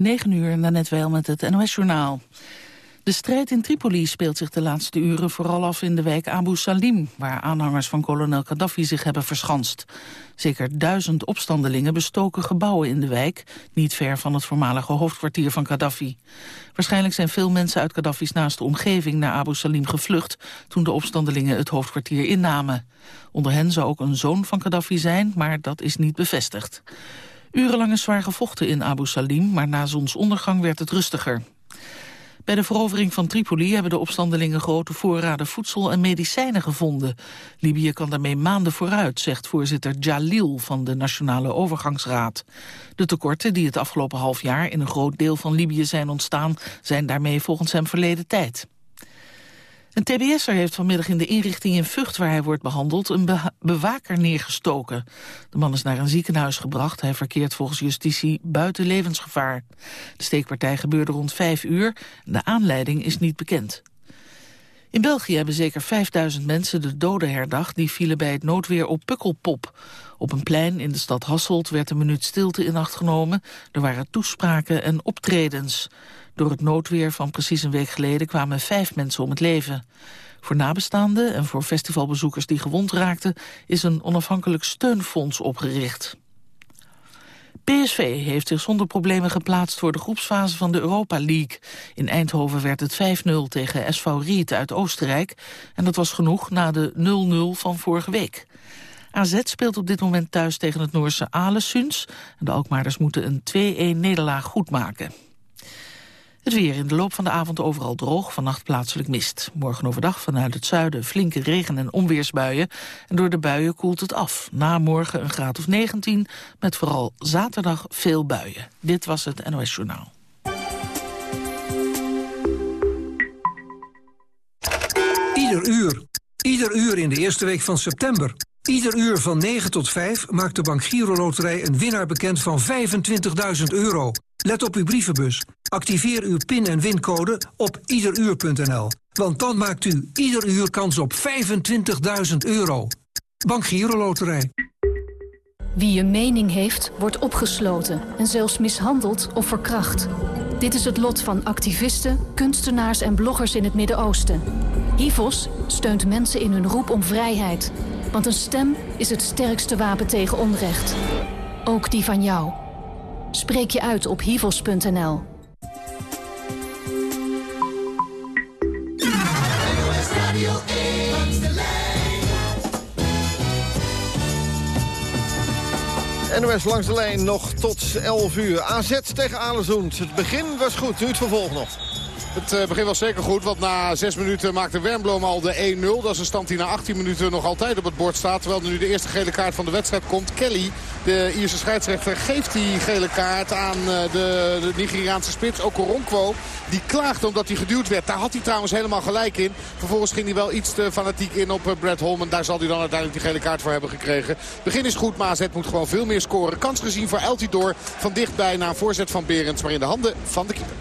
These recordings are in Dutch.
9 uur, net wel met het NOS-journaal. De strijd in Tripoli speelt zich de laatste uren vooral af in de wijk Abu Salim... waar aanhangers van kolonel Gaddafi zich hebben verschanst. Zeker duizend opstandelingen bestoken gebouwen in de wijk... niet ver van het voormalige hoofdkwartier van Gaddafi. Waarschijnlijk zijn veel mensen uit Gaddafi's naaste omgeving... naar Abu Salim gevlucht toen de opstandelingen het hoofdkwartier innamen. Onder hen zou ook een zoon van Gaddafi zijn, maar dat is niet bevestigd. Urenlang is zwaar gevochten in Abu Salim, maar na zonsondergang werd het rustiger. Bij de verovering van Tripoli hebben de opstandelingen grote voorraden voedsel en medicijnen gevonden. Libië kan daarmee maanden vooruit, zegt voorzitter Jalil van de Nationale Overgangsraad. De tekorten die het afgelopen half jaar in een groot deel van Libië zijn ontstaan, zijn daarmee volgens hem verleden tijd. Een tbs'er heeft vanmiddag in de inrichting in Vught waar hij wordt behandeld een bewaker neergestoken. De man is naar een ziekenhuis gebracht. Hij verkeert volgens justitie buiten levensgevaar. De steekpartij gebeurde rond vijf uur. De aanleiding is niet bekend. In België hebben zeker 5000 mensen de doden herdacht... die vielen bij het noodweer op Pukkelpop. Op een plein in de stad Hasselt werd een minuut stilte in acht genomen. Er waren toespraken en optredens. Door het noodweer van precies een week geleden kwamen vijf mensen om het leven. Voor nabestaanden en voor festivalbezoekers die gewond raakten... is een onafhankelijk steunfonds opgericht. PSV heeft zich zonder problemen geplaatst voor de groepsfase van de Europa League. In Eindhoven werd het 5-0 tegen SV Riet uit Oostenrijk. En dat was genoeg na de 0-0 van vorige week. AZ speelt op dit moment thuis tegen het Noorse Alessuns. De Alkmaarders moeten een 2-1 nederlaag goedmaken. Het weer in de loop van de avond overal droog, vannacht plaatselijk mist. Morgen overdag vanuit het zuiden flinke regen- en onweersbuien. En door de buien koelt het af. Na morgen een graad of 19, met vooral zaterdag veel buien. Dit was het NOS Journaal. Ieder uur. Ieder uur in de eerste week van september. Ieder uur van 9 tot 5 maakt de Bank Giro Loterij een winnaar bekend van 25.000 euro. Let op uw brievenbus. Activeer uw PIN- en wincode op iederuur.nl. Want dan maakt u ieder uur kans op 25.000 euro. Bank Giro Loterij. Wie een mening heeft, wordt opgesloten en zelfs mishandeld of verkracht. Dit is het lot van activisten, kunstenaars en bloggers in het Midden-Oosten. HIVOS steunt mensen in hun roep om vrijheid. Want een stem is het sterkste wapen tegen onrecht. Ook die van jou. Spreek je uit op hivos.nl. NOS langs de lijn nog tot 11 uur. AZ tegen Alezond. Het begin was goed, nu het vervolg nog. Het eh, begin was zeker goed, want na 6 minuten maakte Wernbloem al de 1-0. Dat is een stand die na 18 minuten nog altijd op het bord staat. Terwijl er nu de eerste gele kaart van de wedstrijd komt. Kelly, de Ierse scheidsrechter, geeft die gele kaart aan eh, de, de Nigeriaanse spits. Okoronkwo, die klaagde omdat hij geduwd werd. Daar had hij trouwens helemaal gelijk in. Vervolgens ging hij wel iets te fanatiek in op eh, Brad Holman. Daar zal hij dan uiteindelijk die gele kaart voor hebben gekregen. Begin is goed, maar AZ moet gewoon veel meer scoren. Kans gezien voor Eltidoor van dichtbij na een voorzet van Berends. Maar in de handen van de keeper.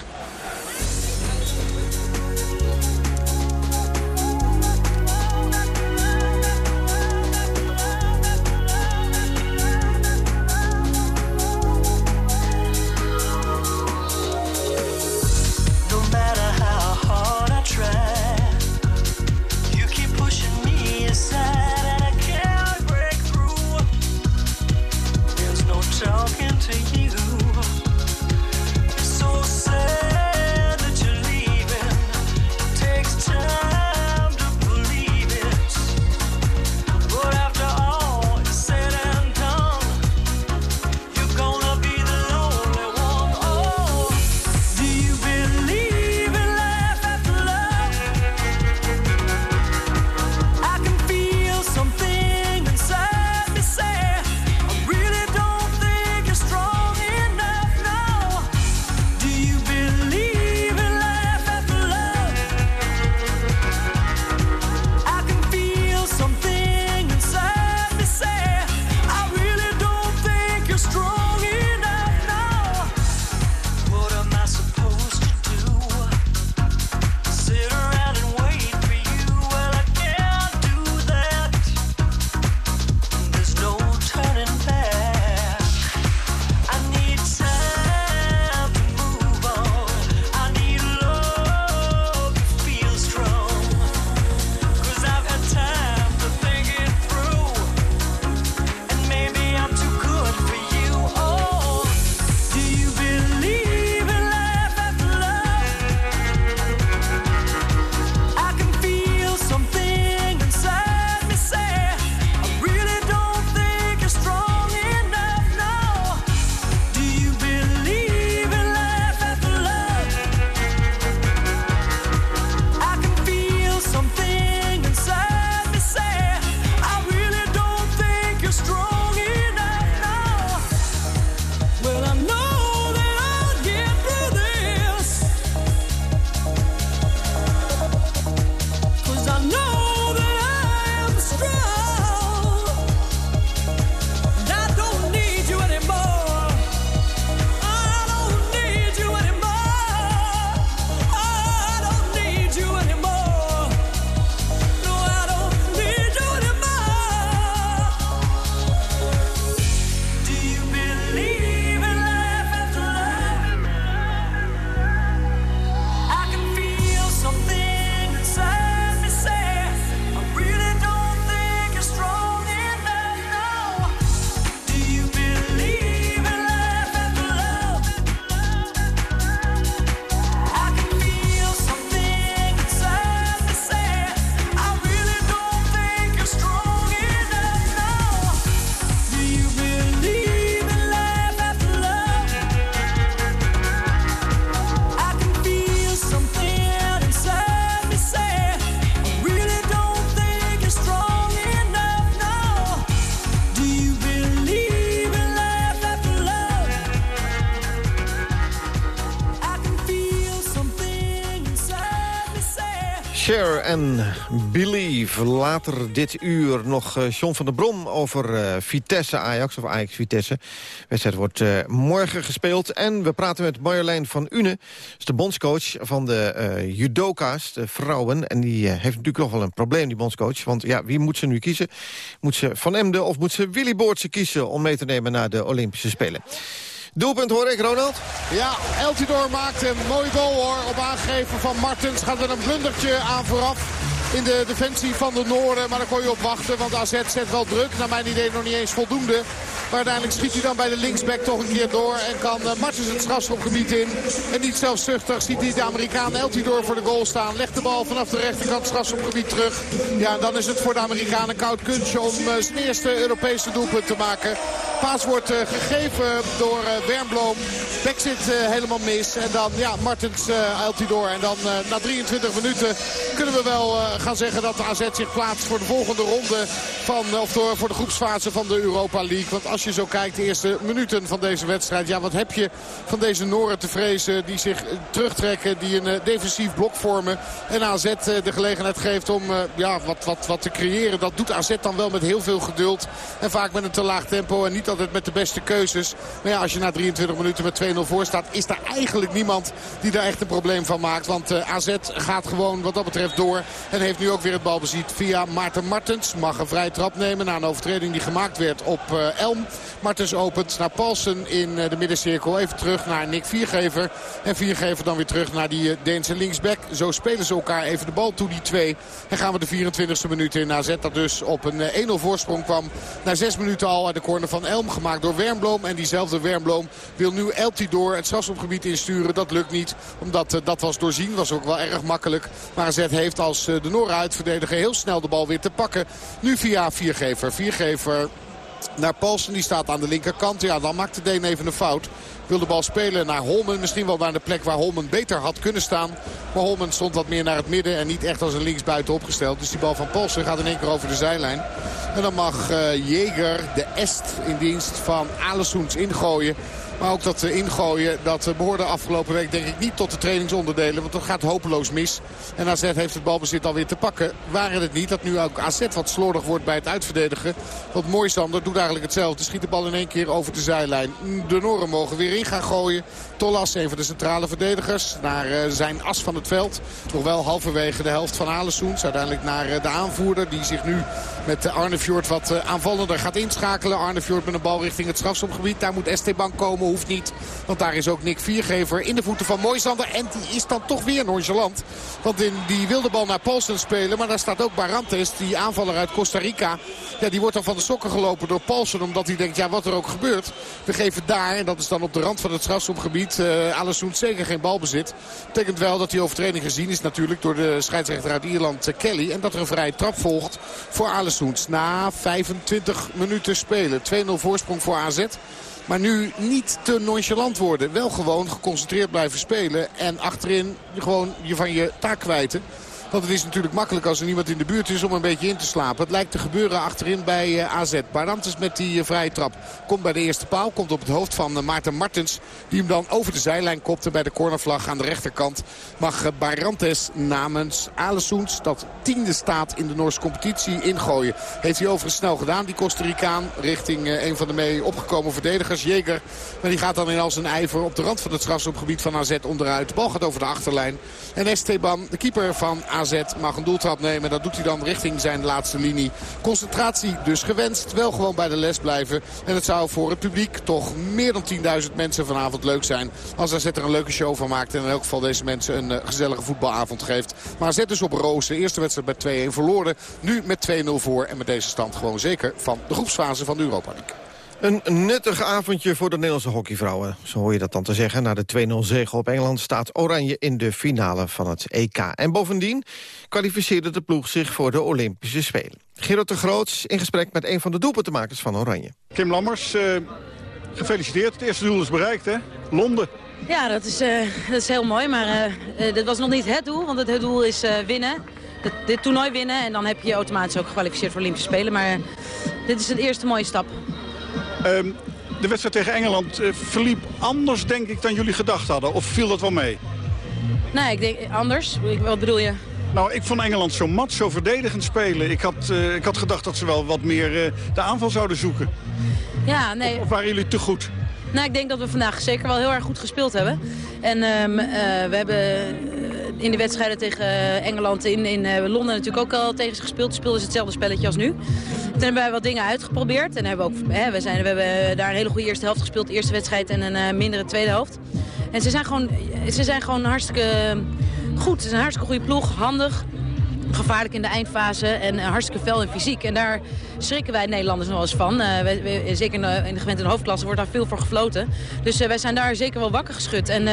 En Believe. Later dit uur nog uh, John van der Brom over uh, Vitesse Ajax of Ajax Vitesse. De wedstrijd wordt uh, morgen gespeeld. En we praten met Marjolein van Une, is de bondscoach van de judoka's, de vrouwen. En die heeft natuurlijk nog wel een probleem, die bondscoach. Want ja, wie moet ze nu kiezen? Moet ze Van Emden of moet ze Willy Boortse kiezen om mee te nemen naar de Olympische Spelen? Doelpunt hoor ik, Ronald. Ja, Eltidoor maakt een mooi goal hoor. Op aangeven van Martens gaat er een blundertje aan vooraf in de defensie van de Noorden. Maar daar kon je op wachten, want AZ zet wel druk. Naar mijn idee nog niet eens voldoende. Maar uiteindelijk schiet hij dan bij de linksback toch een keer door. En kan uh, Martens het strafschopgebied in. En niet zelfzuchtig ziet hij de Amerikaan Eltidoor voor de goal staan. Legt de bal vanaf de rechterkant strafschopgebied terug. Ja, dan is het voor de Amerikanen koud kunstje om uh, zijn eerste Europese doelpunt te maken. Paas wordt uh, gegeven door uh, Wernbloem. Beck zit helemaal mis. En dan ja, Martens Eltidoor. En dan na 23 minuten kunnen we wel gaan zeggen dat de AZ zich plaatst voor de volgende ronde van, of door, voor de groepsfase van de Europa League. Want als je zo kijkt, de eerste minuten van deze wedstrijd. Ja, wat heb je van deze Noren te vrezen die zich terugtrekken, die een defensief blok vormen. En AZ de gelegenheid geeft om ja, wat, wat, wat te creëren. Dat doet AZ dan wel met heel veel geduld. En vaak met een te laag tempo en niet altijd met de beste keuzes. Maar ja, als je na 23 minuten met 2-0 voor staat, is er eigenlijk niemand die daar echt een probleem van maakt. Want AZ gaat gewoon wat dat betreft door. En heeft nu ook weer het balbezit via Maarten Martens. Mag een vrije trap nemen na een overtreding die gemaakt werd op Elm. Martens opent naar Paulsen in uh, de middencirkel. Even terug naar Nick Viergever. En Viergever dan weer terug naar die uh, Deense linksback. Zo spelen ze elkaar even de bal toe, die twee. En gaan we de 24e minuut in AZ. Dat dus op een 1-0 voorsprong kwam. Na zes minuten al uit de corner van Elm. Gemaakt door Wernbloem. En diezelfde Wernbloem wil nu Eltidoor het strafschopgebied insturen. Dat lukt niet. Omdat dat was doorzien. Was ook wel erg makkelijk. Maar AZ heeft als de Noorden uitverdediger heel snel de bal weer te pakken. Nu via Viergever. Viergever naar Paulsen. Die staat aan de linkerkant. Ja, dan maakt de Deen even een fout. Wil de bal spelen naar Holmen. Misschien wel naar de plek waar Holmen beter had kunnen staan. Maar Holmen stond wat meer naar het midden. En niet echt als een linksbuiten opgesteld. Dus die bal van Paulsen gaat in één keer over de zijlijn. En dan mag uh, Jeger, de Est in dienst van Alessoens ingooien. Maar ook dat ingooien, dat behoorde afgelopen week denk ik niet tot de trainingsonderdelen. Want dat gaat hopeloos mis. En AZ heeft het balbezit alweer te pakken. Waren het niet dat nu ook AZ wat slordig wordt bij het uitverdedigen. Want Mooisander doet eigenlijk hetzelfde. Schiet de bal in één keer over de zijlijn. De Noren mogen weer in gaan gooien. Tollas, een van de centrale verdedigers, naar zijn as van het veld. Nog wel halverwege de helft van Alessoens. Uiteindelijk naar de aanvoerder die zich nu met Arne Fjord wat aanvallender gaat inschakelen. Arne Fjord met een bal richting het strafschopgebied. Daar moet Esteban komen hoeft niet. Want daar is ook Nick Viergever in de voeten van Moisander. En die is dan toch weer nonchalant. Want in die wilde bal naar Paulsen spelen. Maar daar staat ook Barantes, die aanvaller uit Costa Rica. Ja, die wordt dan van de sokken gelopen door Paulsen. Omdat hij denkt, ja wat er ook gebeurt. We geven daar, en dat is dan op de rand van het strafschopgebied. Uh, Alessoen zeker geen balbezit. Betekent wel dat die overtreding gezien is natuurlijk door de scheidsrechter uit Ierland uh, Kelly. En dat er een vrije trap volgt voor Alessoens. Na 25 minuten spelen. 2-0 voorsprong voor AZ. Maar nu niet te nonchalant worden. Wel gewoon geconcentreerd blijven spelen. En achterin gewoon je van je taak kwijten. Want het is natuurlijk makkelijk als er niemand in de buurt is om een beetje in te slapen. Het lijkt te gebeuren achterin bij uh, AZ. Barantes met die uh, vrije trap komt bij de eerste paal. Komt op het hoofd van uh, Maarten Martens. Die hem dan over de zijlijn kopte bij de cornervlag aan de rechterkant. Mag Barantes namens Alessoens, dat tiende staat in de Noorse competitie, ingooien. Heeft hij overigens snel gedaan, die Costa Ricaan. Richting een van de mee opgekomen verdedigers, Jeger. Maar die gaat dan in al zijn ijver op de rand van het strafschopgebied van AZ onderuit. De bal gaat over de achterlijn. En Esteban, de keeper van AZ AZ mag een doeltrap nemen. Dat doet hij dan richting zijn laatste linie. Concentratie dus gewenst. Wel gewoon bij de les blijven. En het zou voor het publiek toch meer dan 10.000 mensen vanavond leuk zijn. Als AZ er een leuke show van maakt. En in elk geval deze mensen een uh, gezellige voetbalavond geeft. Maar AZ dus op rozen. Eerste wedstrijd met 2-1 verloren. Nu met 2-0 voor. En met deze stand gewoon zeker van de groepsfase van de Europa League. Een nuttig avondje voor de Nederlandse hockeyvrouwen. Zo hoor je dat dan te zeggen. Na de 2-0 zege op Engeland staat Oranje in de finale van het EK. En bovendien kwalificeerde de ploeg zich voor de Olympische Spelen. Gerard de Groots in gesprek met een van de doelpuntenmakers van Oranje. Kim Lammers, uh, gefeliciteerd. Het eerste doel is bereikt, hè? Londen. Ja, dat is, uh, dat is heel mooi. Maar uh, dit was nog niet het doel, want het doel is winnen. Dit, dit toernooi winnen en dan heb je je automatisch ook gekwalificeerd voor Olympische Spelen. Maar dit is een eerste mooie stap. Um, de wedstrijd tegen Engeland uh, verliep anders, denk ik, dan jullie gedacht hadden. Of viel dat wel mee? Nee, ik denk anders. Wat bedoel je? Nou, ik vond Engeland zo mat, zo verdedigend spelen. Ik had, uh, ik had gedacht dat ze wel wat meer uh, de aanval zouden zoeken. Ja, nee. Of, of waren jullie te goed? Nou, ik denk dat we vandaag zeker wel heel erg goed gespeeld hebben. En um, uh, we hebben in de wedstrijden tegen Engeland in, in Londen natuurlijk ook al tegen ze gespeeld. Speelden ze hetzelfde spelletje als nu. Toen hebben wij wat dingen uitgeprobeerd. En hebben ook, hè, we, zijn, we hebben daar een hele goede eerste helft gespeeld. Eerste wedstrijd en een mindere tweede helft. En ze zijn gewoon, ze zijn gewoon hartstikke goed. Ze zijn een hartstikke goede ploeg, handig gevaarlijk in de eindfase en hartstikke fel en fysiek. En daar schrikken wij Nederlanders nog eens van. Uh, wij, wij, zeker in de, in de gewente hoofdklasse wordt daar veel voor gefloten. Dus uh, wij zijn daar zeker wel wakker geschud. En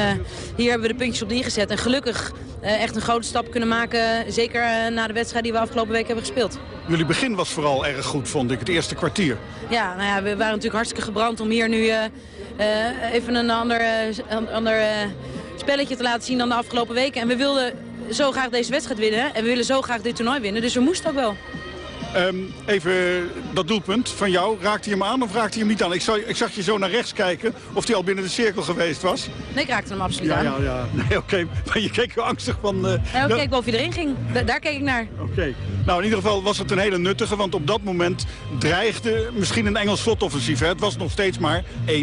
hier hebben we de puntjes op die gezet. En gelukkig echt een grote stap kunnen maken. Zeker na de wedstrijd die we afgelopen week hebben gespeeld. Jullie begin was vooral erg goed, vond ik. Het eerste kwartier. Ja, nou ja we waren natuurlijk hartstikke gebrand om hier nu even een ander, ander spelletje te laten zien dan de afgelopen weken. En we wilden zo graag deze wedstrijd winnen. En we willen zo graag dit toernooi winnen. Dus we moesten ook wel. Um, even dat doelpunt van jou. Raakte je hem aan of raakte je hem niet aan? Ik, zag, ik zag je zo naar rechts kijken of hij al binnen de cirkel geweest was. Nee, ik raakte hem absoluut ja, aan. Ja, ja. Nee, oké. Okay. Maar je keek wel angstig van... Uh, ja, ik keek wel of hij erin ging. Da daar keek ik naar. Oké. Okay. Nou, in ieder geval was het een hele nuttige. Want op dat moment dreigde misschien een Engels slotoffensief. Hè? Het was nog steeds maar 1-0.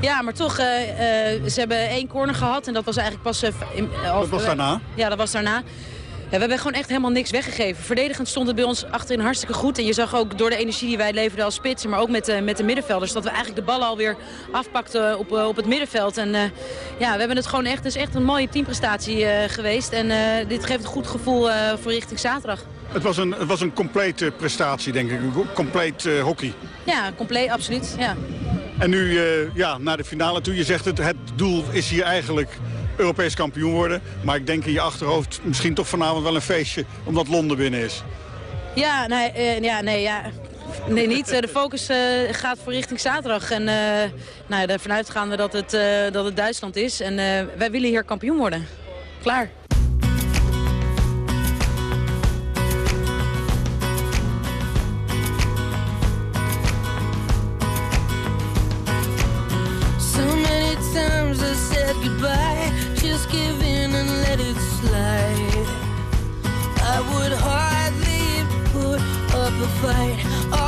Ja, maar toch, uh, uh, ze hebben één corner gehad en dat was eigenlijk pas... Uh, in, dat was daarna? Ja, dat was daarna. Ja, we hebben gewoon echt helemaal niks weggegeven. Verdedigend stond het bij ons achterin hartstikke goed. En je zag ook door de energie die wij leverden als spitsen, maar ook met, uh, met de middenvelders, dat we eigenlijk de ballen alweer afpakten op, op het middenveld. En uh, ja, we hebben het gewoon echt, het is echt een mooie teamprestatie geweest. En dit geeft een goed gevoel voor richting zaterdag. Het was een, het was een complete prestatie, denk ik. Een compleet hockey. Ja, compleet, absoluut. Ja. En nu uh, ja, naar de finale toe. Je zegt het, het doel is hier eigenlijk Europees kampioen worden. Maar ik denk in je achterhoofd misschien toch vanavond wel een feestje omdat Londen binnen is. Ja, nee, uh, ja, nee, ja. Nee, niet. De focus gaat voor richting zaterdag. En nou, ervan uitgaande dat het, dat het Duitsland is. En wij willen hier kampioen worden. Klaar. the fight.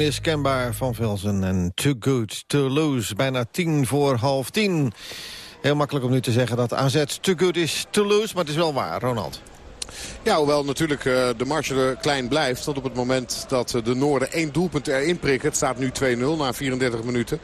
Onmiskenbaar van Velsen en Too Good To Lose. Bijna tien voor half tien. Heel makkelijk om nu te zeggen dat AZ too good is to lose, maar het is wel waar, Ronald. Ja, hoewel natuurlijk uh, de marge klein blijft. Want op het moment dat de Noorden één doelpunt erin prikken... het staat nu 2-0 na 34 minuten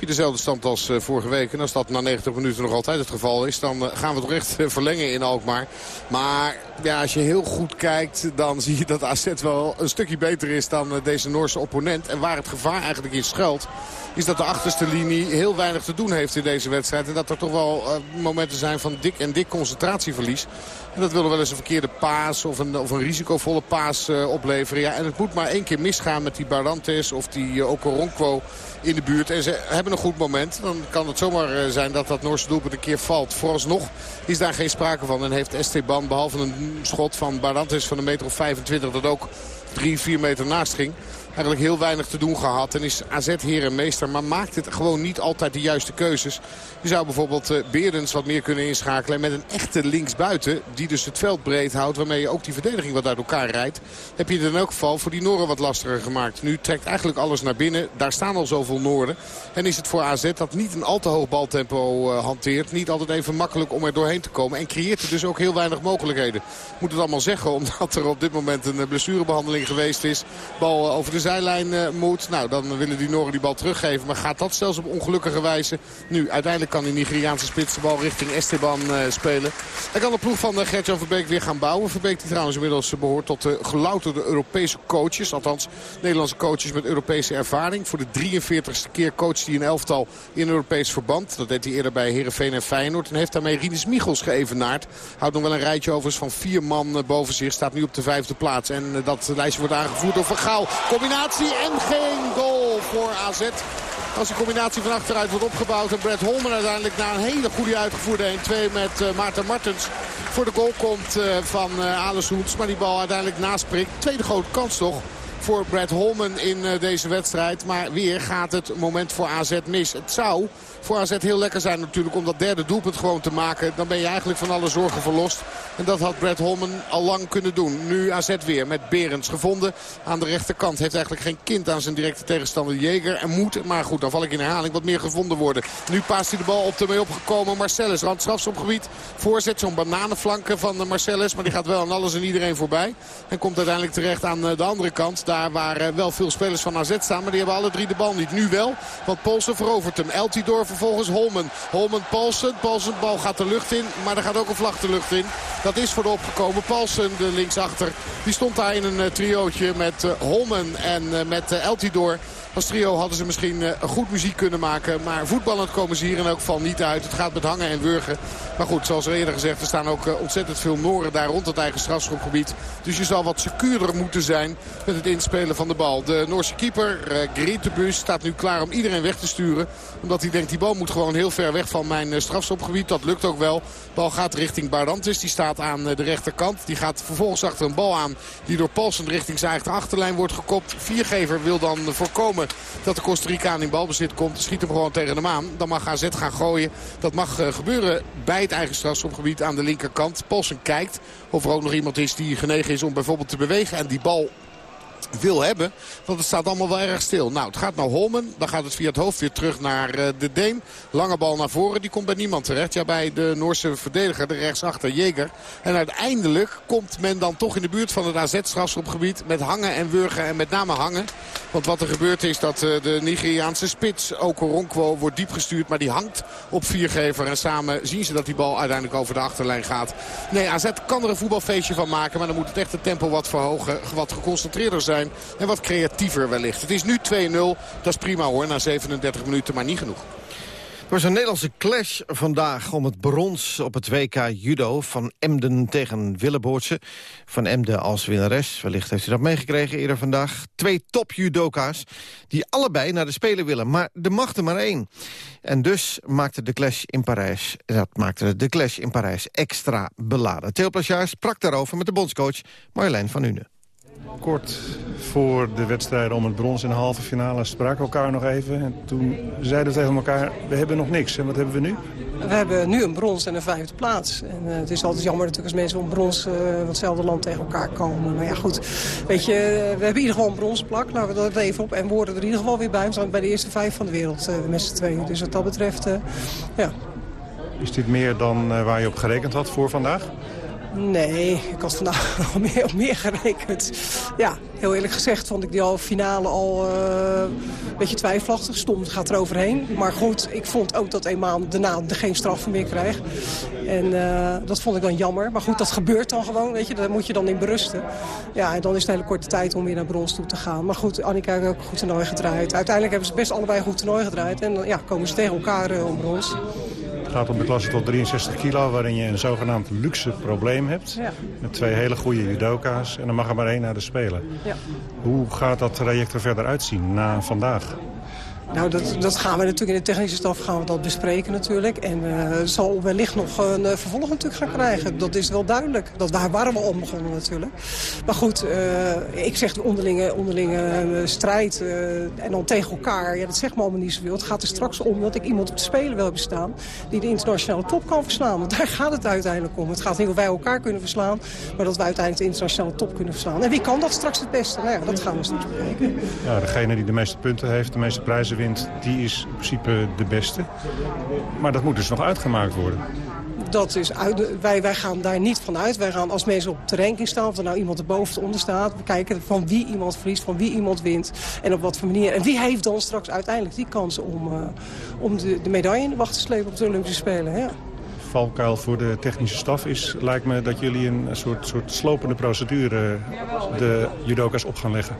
je dezelfde stand als eh, vorige week. En als dat na 90 minuten nog altijd het geval is... dan eh, gaan we toch echt eh, verlengen in Alkmaar. Maar ja, als je heel goed kijkt... dan zie je dat AZ wel een stukje beter is dan deze Noorse opponent. En waar het gevaar eigenlijk in schuilt is dat de achterste linie heel weinig te doen heeft in deze wedstrijd. En dat er toch wel momenten zijn van dik en dik concentratieverlies. En dat willen wel eens een verkeerde of een, of een risicovolle paas opleveren. Ja, en het moet maar één keer misgaan met die Barantes of die uh, Okoronkwo in de buurt. En ze hebben een goed moment. Dan kan het zomaar eh, zijn dat dat Noorse doelpunt een keer valt. Vooralsnog is daar geen sprake van. En heeft Esteban behalve een schot van Barantes van een meter of 25... dat ook 3, 4 meter naast ging eigenlijk heel weinig te doen gehad. En is AZ heer en meester. Maar maakt het gewoon niet altijd de juiste keuzes. Je zou bijvoorbeeld uh, Berends wat meer kunnen inschakelen. En met een echte linksbuiten. Die dus het veld breed houdt. Waarmee je ook die verdediging wat uit elkaar rijdt. Heb je het in elk geval voor die Noren wat lastiger gemaakt. Nu trekt eigenlijk alles naar binnen. Daar staan al zoveel Noorden. En is het voor AZ dat niet een al te hoog baltempo uh, hanteert. Niet altijd even makkelijk om er doorheen te komen. En creëert er dus ook heel weinig mogelijkheden. Moet het allemaal zeggen omdat er op dit moment een blessurebehandeling geweest is. Bal over de zijlijn uh, moet. Nou, dan willen die Noren die bal teruggeven. Maar gaat dat zelfs op ongelukkige wijze. Nu, uiteindelijk kan die Nigeriaanse spits de bal richting Esteban uh, spelen. En kan de ploeg van uh, Gertjan Verbeek weer gaan bouwen. Verbeek die trouwens inmiddels behoort tot de gelouterde Europese coaches. Althans, Nederlandse coaches met Europese ervaring. Voor de 43ste keer coacht hij een elftal in Europees verband. Dat deed hij eerder bij Heerenveen en Feyenoord. En heeft daarmee Rinus Michels geëvenaard. Houdt nog wel een rijtje overigens van vier man boven zich. Staat nu op de vijfde plaats. En dat lijstje wordt aangevoerd door Van Gaal. En geen goal voor AZ. Als die combinatie van achteruit wordt opgebouwd. En Brett Holman uiteindelijk na een hele goede uitgevoerde 1-2 met uh, Maarten Martens. Voor de goal komt uh, van uh, Hoens. Maar die bal uiteindelijk nasprikt. Tweede grote kans toch voor Brett Holman in deze wedstrijd. Maar weer gaat het moment voor AZ mis. Het zou voor AZ heel lekker zijn natuurlijk om dat derde doelpunt gewoon te maken. Dan ben je eigenlijk van alle zorgen verlost. En dat had Brad Holman al lang kunnen doen. Nu AZ weer met Berends gevonden aan de rechterkant. Heeft eigenlijk geen kind aan zijn directe tegenstander Jeger. En moet, maar goed, dan val ik in herhaling, wat meer gevonden worden. Nu paast hij de bal op de mee opgekomen Marcellus. Randstrafschopgebied. Voorzet zo'n bananenflanken van Marcellus. Maar die gaat wel aan alles en iedereen voorbij. En komt uiteindelijk terecht aan eh, de andere kant. Daar waar eh, wel veel spelers van AZ staan. Maar die hebben alle drie de bal niet. Nu wel, want Polsen verovert hem. Eltidoor vervolgens Holmen. Holmen Paulsen. Paulsen bal gaat de lucht in. Maar er gaat ook een vlag de lucht in. Dat is voor de opgekomen. Paulsen de linksachter. Die stond daar in een uh, triootje met uh, Holmen en uh, met Eltidoor. Als trio hadden ze misschien uh, goed muziek kunnen maken. Maar voetballend komen ze hier in elk geval niet uit. Het gaat met hangen en wurgen. Maar goed, zoals eerder gezegd, er staan ook uh, ontzettend veel Noren daar rond het eigen strafschopgebied. Dus je zal wat secuurder moeten zijn met het inspelen van de bal. De Noorse keeper, uh, Gretebus, staat nu klaar om iedereen weg te sturen. Omdat hij denkt, die bal moet gewoon heel ver weg van mijn strafschopgebied. Dat lukt ook wel. De bal gaat richting Bardantis. Die staat aan de rechterkant. Die gaat vervolgens achter een bal aan die door Paulsen richting zijn eigen achterlijn wordt gekopt. Viergever wil dan voorkomen dat de Costa Ricaan in balbezit komt. Schiet hem gewoon tegen hem aan. Dan mag AZ gaan gooien. Dat mag eh, gebeuren bij het eigen strafschopgebied aan de linkerkant. Polsen kijkt of er ook nog iemand is die genegen is om bijvoorbeeld te bewegen. En die bal wil hebben. Want het staat allemaal wel erg stil. Nou, het gaat naar Holmen. Dan gaat het via het hoofd weer terug naar uh, de Deen. Lange bal naar voren. Die komt bij niemand terecht. Ja, bij de Noorse verdediger, de rechtsachter Jeger. En uiteindelijk komt men dan toch in de buurt van het AZ-strafschopgebied. Met hangen en wurgen en met name hangen. Want wat er gebeurt is dat uh, de Nigeriaanse spits, Okoronkwo, wordt diep gestuurd. Maar die hangt op viergever. En samen zien ze dat die bal uiteindelijk over de achterlijn gaat. Nee, AZ kan er een voetbalfeestje van maken. Maar dan moet het echt het tempo wat verhogen. Wat geconcentreerder zijn en wat creatiever wellicht. Het is nu 2-0. Dat is prima hoor, na 37 minuten, maar niet genoeg. Er was een Nederlandse clash vandaag om het brons op het WK judo... van Emden tegen Willeboortse. Van Emden als winnares, wellicht heeft u dat meegekregen eerder vandaag. Twee top-judoka's die allebei naar de Spelen willen, maar de mag er maar één. En dus maakte de clash in Parijs, dat maakte de clash in Parijs extra beladen. Theo Plachard sprak daarover met de bondscoach Marjolein van Une. Kort voor de wedstrijden om het brons in de halve finale spraken we elkaar nog even. En toen zeiden we tegen elkaar, we hebben nog niks. En wat hebben we nu? We hebben nu een brons en een vijfde plaats. En uh, het is altijd jammer natuurlijk als mensen om brons uh, van hetzelfde land tegen elkaar komen. Maar ja goed, weet je, we hebben in ieder geval een bronzen plak. Laten we dat even op. En we worden er in ieder geval weer bij. We staan bij de eerste vijf van de wereld uh, met z'n tweeën. Dus wat dat betreft, ja. Is dit meer dan waar je op gerekend had voor vandaag? Nee, ik had vandaag nog meer, meer gerekend. Ja, heel eerlijk gezegd vond ik die halve finale al uh, een beetje twijfelachtig. Stom, gaat er overheen. Maar goed, ik vond ook dat eenmaal daarna er geen straf meer krijgt. En uh, dat vond ik dan jammer. Maar goed, dat gebeurt dan gewoon, weet je. Daar moet je dan in berusten. Ja, en dan is het een hele korte tijd om weer naar brons toe te gaan. Maar goed, Annika heeft ook een goed toernooi gedraaid. Uiteindelijk hebben ze best allebei een goed toernooi gedraaid. En dan ja, komen ze tegen elkaar uh, om brons. Het gaat om de klasse tot 63 kilo, waarin je een zogenaamd luxe probleem hebt. Ja. Met twee hele goede judoka's en dan mag er maar één naar de Spelen. Ja. Hoe gaat dat traject er verder uitzien na vandaag? Nou, dat, dat gaan we natuurlijk in de technische staf gaan we dat bespreken natuurlijk. En uh, zal wellicht nog een uh, vervolg natuurlijk gaan krijgen. Dat is wel duidelijk. Dat waar waren we om begonnen natuurlijk. Maar goed, uh, ik zeg de onderlinge, onderlinge strijd en dan tegen elkaar. Ja, dat zegt me allemaal niet zoveel. Het gaat er straks om dat ik iemand op de Spelen wil hebben staan... die de internationale top kan verslaan. Want daar gaat het uiteindelijk om. Het gaat niet of wij elkaar kunnen verslaan... maar dat wij uiteindelijk de internationale top kunnen verslaan. En wie kan dat straks het beste? Nou ja, dat gaan we straks bespreken. Ja, degene die de meeste punten heeft, de meeste prijzen die is in principe de beste. Maar dat moet dus nog uitgemaakt worden. Dat is uit, wij, wij gaan daar niet van uit. Wij gaan als mensen op de ranking staan, of er nou iemand erboven of onder staat. We kijken van wie iemand verliest, van wie iemand wint en op wat voor manier. En wie heeft dan straks uiteindelijk die kansen om, uh, om de, de medaille in de wacht te slepen op de Olympische Spelen. Ja valkuil voor de technische staf is, lijkt me dat jullie een soort, soort slopende procedure de judoka's op gaan leggen.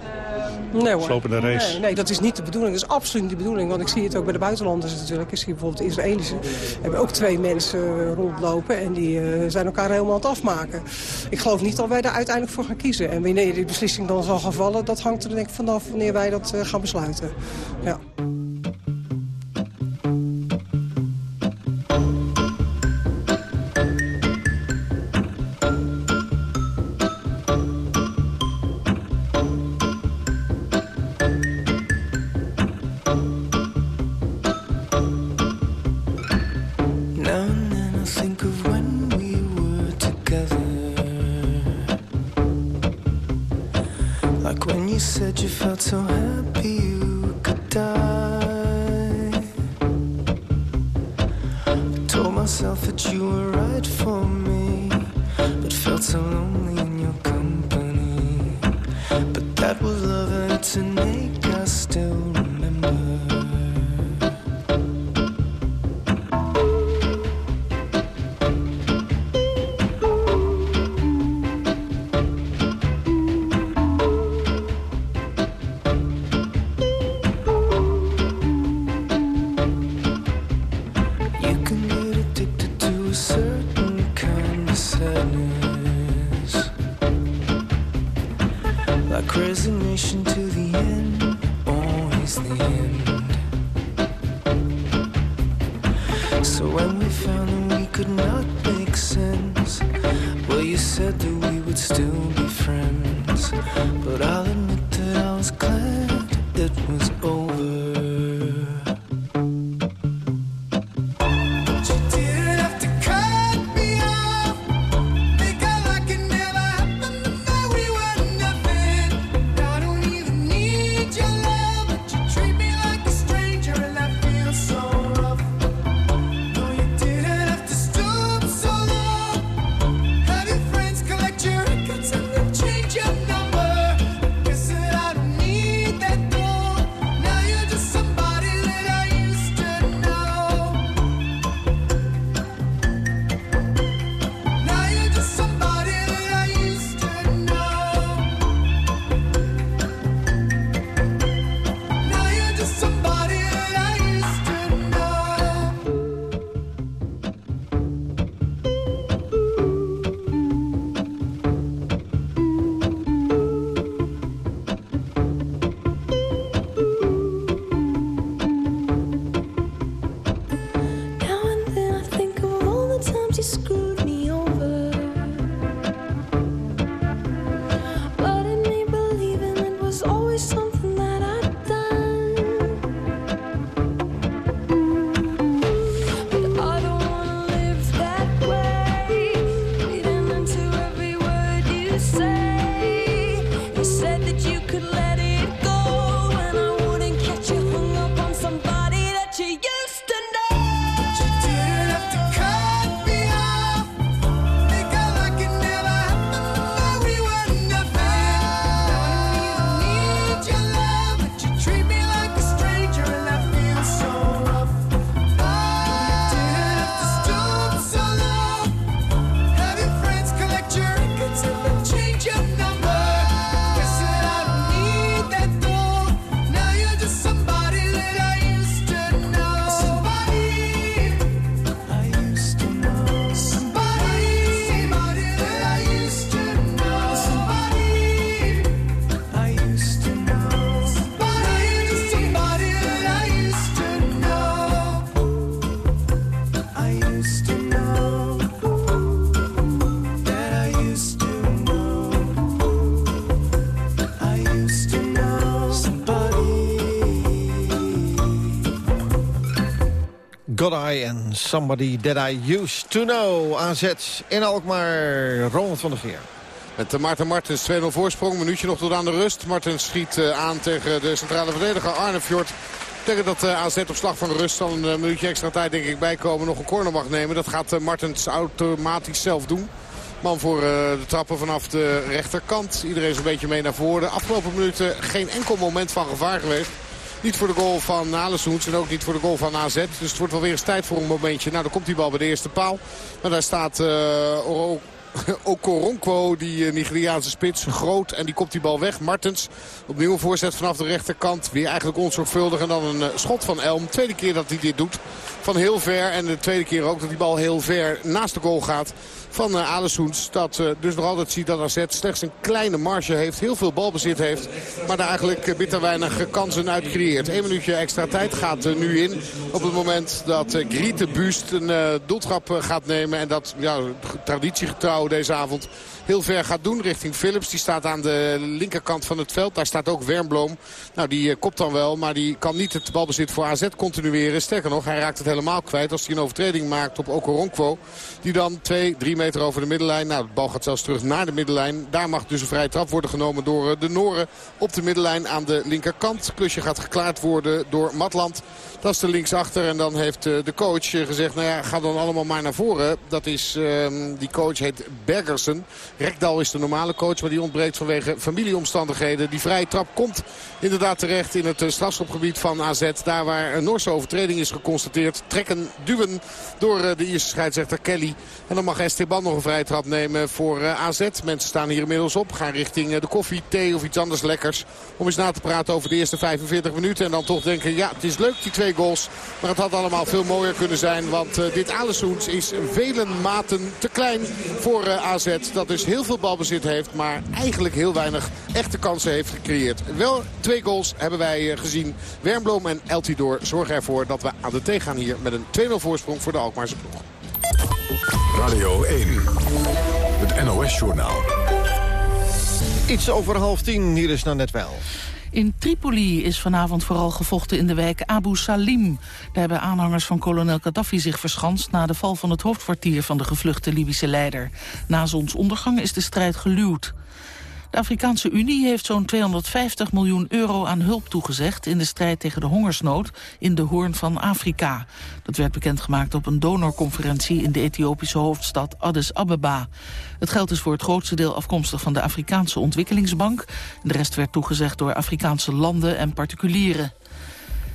Nee hoor. Slopende race. Nee, nee, dat is niet de bedoeling. Dat is absoluut niet de bedoeling. Want ik zie het ook bij de buitenlanders natuurlijk. Ik zie bijvoorbeeld de Israëlische. hebben ook twee mensen rondlopen. En die uh, zijn elkaar helemaal aan het afmaken. Ik geloof niet dat wij daar uiteindelijk voor gaan kiezen. En wanneer die beslissing dan zal gaan vallen... dat hangt er denk ik vanaf wanneer wij dat uh, gaan besluiten. Ja. to the Somebody That I Used To Know. AZ in Alkmaar, Ronald van der Geer. Met Maarten Martens 2-0 voorsprong. Minuutje nog tot aan de rust. Martens schiet eh, aan tegen de centrale verdediger Arnefjord. Tegen dat uh, AZ op slag van de rust zal een minuutje extra tijd denk ik bijkomen. Nog een corner mag nemen. Dat gaat Martens automatisch zelf doen. Man voor de trappen vanaf de rechterkant. Iedereen is een beetje mee naar voren. De afgelopen minuten geen enkel moment van gevaar geweest. Niet voor de goal van Alessoens en ook niet voor de goal van AZ. Dus het wordt wel weer eens tijd voor een momentje. Nou, dan komt die bal bij de eerste paal. Maar daar staat uh, Okoronkwo, die uh, Nigeriaanse spits, groot. En die komt die bal weg. Martens opnieuw een voorzet vanaf de rechterkant. Weer eigenlijk onzorgvuldig. En dan een uh, schot van Elm. Tweede keer dat hij dit doet. Van heel ver. En de tweede keer ook dat die bal heel ver naast de goal gaat van uh, Alessoens. Dat uh, dus nog altijd ziet dat AZ slechts een kleine marge heeft. Heel veel balbezit heeft. Maar daar eigenlijk uh, bitter weinig kansen uit creëert. Eén minuutje extra tijd gaat nu in. Op het moment dat uh, Griete Bust een doeltrap gaat nemen. En dat ja, traditiegetrouw deze avond heel ver gaat doen richting Philips. Die staat aan de linkerkant van het veld. Daar staat ook Wernbloem. Nou, die kopt dan wel, maar die kan niet het balbezit voor AZ continueren. Sterker nog, hij raakt het helemaal kwijt als hij een overtreding maakt op Okoronkwo. Die dan 2, 3 over de middenlijn. Nou, de bal gaat zelfs terug naar de middenlijn. Daar mag dus een vrije trap worden genomen door de Noren op de middenlijn aan de linkerkant. Klusje gaat geklaard worden door Matland. Dat is de linksachter. En dan heeft de coach gezegd, nou ja, ga dan allemaal maar naar voren. Dat is, um, die coach heet Bergersen. Rekdal is de normale coach, maar die ontbreekt vanwege familieomstandigheden. Die vrije trap komt inderdaad terecht in het strafschopgebied van AZ. Daar waar een Noorse overtreding is geconstateerd. Trekken, duwen door de Ierse scheidsrechter Kelly. En dan mag Esteban nog een vrije trap nemen voor AZ. Mensen staan hier inmiddels op. Gaan richting de koffie, thee of iets anders lekkers. Om eens na te praten over de eerste 45 minuten. En dan toch denken, ja het is leuk die twee goals. Maar het had allemaal veel mooier kunnen zijn. Want dit Alessoens is vele maten te klein voor AZ. Dat dus heel veel balbezit heeft. Maar eigenlijk heel weinig echte kansen heeft gecreëerd. Wel twee goals hebben wij uh, gezien. Wernbloem en Eltidoor zorgen ervoor dat we aan de thee gaan hier. Met een 2-0 voorsprong voor de Alkmaarse ploeg. Radio 1. Het NOS-journaal. Iets over half tien, hier is nou net wel. In Tripoli is vanavond vooral gevochten in de wijk Abu Salim. Daar hebben aanhangers van kolonel Gaddafi zich verschanst... na de val van het hoofdkwartier van de gevluchte Libische leider. Na zonsondergang is de strijd geluwd. De Afrikaanse Unie heeft zo'n 250 miljoen euro aan hulp toegezegd... in de strijd tegen de hongersnood in de Hoorn van Afrika. Dat werd bekendgemaakt op een donorconferentie... in de Ethiopische hoofdstad Addis Ababa. Het geld is voor het grootste deel afkomstig van de Afrikaanse Ontwikkelingsbank. De rest werd toegezegd door Afrikaanse landen en particulieren.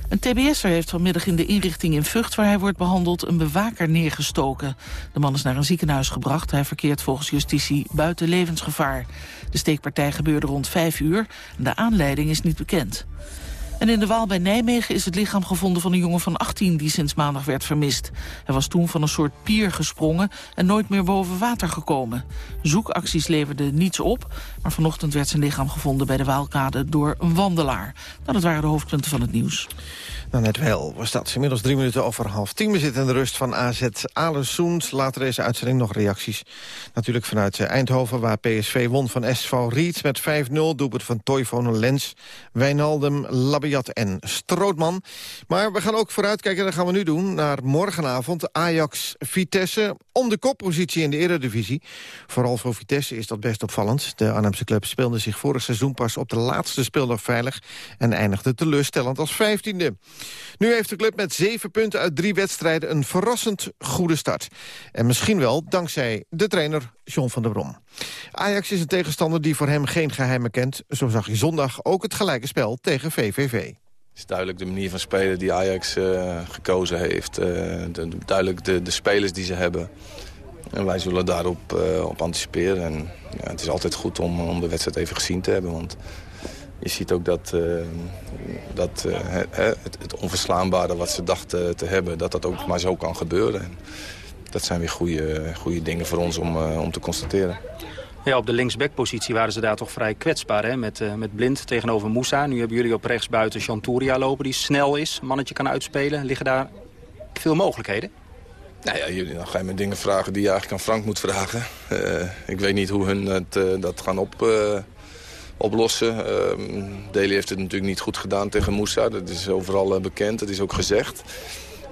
Een tbs'er heeft vanmiddag in de inrichting in Vught... waar hij wordt behandeld, een bewaker neergestoken. De man is naar een ziekenhuis gebracht. Hij verkeert volgens justitie buiten levensgevaar. De steekpartij gebeurde rond vijf uur. De aanleiding is niet bekend. En in de Waal bij Nijmegen is het lichaam gevonden van een jongen van 18 die sinds maandag werd vermist. Hij was toen van een soort pier gesprongen en nooit meer boven water gekomen. Zoekacties leverden niets op, maar vanochtend werd zijn lichaam gevonden bij de Waalkade door een wandelaar. Nou, dat waren de hoofdpunten van het nieuws. Nou, net wel was dat. Inmiddels drie minuten over half tien. We zitten in de rust van AZ Alessoens. Later deze uitzending nog reacties. Natuurlijk vanuit Eindhoven, waar PSV won van SV Riet met 5-0. Doelpunt van Toivonen Lens, Wijnaldum, Labiat en Strootman. Maar we gaan ook vooruitkijken, dat gaan we nu doen, naar morgenavond. Ajax-Vitesse om de koppositie in de Eredivisie. Vooral voor Vitesse is dat best opvallend. De Arnhemse club speelde zich vorig seizoen pas op de laatste speeldag veilig... en eindigde teleurstellend als vijftiende. Nu heeft de club met zeven punten uit drie wedstrijden een verrassend goede start. En misschien wel dankzij de trainer John van der Brom. Ajax is een tegenstander die voor hem geen geheimen kent. Zo zag hij zondag ook het gelijke spel tegen VVV. Het is duidelijk de manier van spelen die Ajax uh, gekozen heeft. De, duidelijk de, de, spelers die ze hebben. En wij zullen daarop uh, op anticiperen. En, ja, het is altijd goed om, om de wedstrijd even gezien te hebben. Want je ziet ook dat, uh, dat uh, het, het, onverslaanbare wat ze dachten te hebben... dat dat ook maar zo kan gebeuren. En dat zijn weer goede, goede dingen voor ons om, uh, om te constateren. Ja, op de linksbackpositie waren ze daar toch vrij kwetsbaar. Hè? Met, met Blind tegenover Moussa. Nu hebben jullie op rechts buiten Chanturia lopen die snel is. Mannetje kan uitspelen. Liggen daar veel mogelijkheden? Nou ja, jullie, dan ga je me dingen vragen die je eigenlijk aan Frank moet vragen. ik weet niet hoe hun het, dat gaan op oplossen. Um, Deli heeft het natuurlijk niet goed gedaan tegen Moussa. Dat is overal uh, bekend, dat is ook gezegd.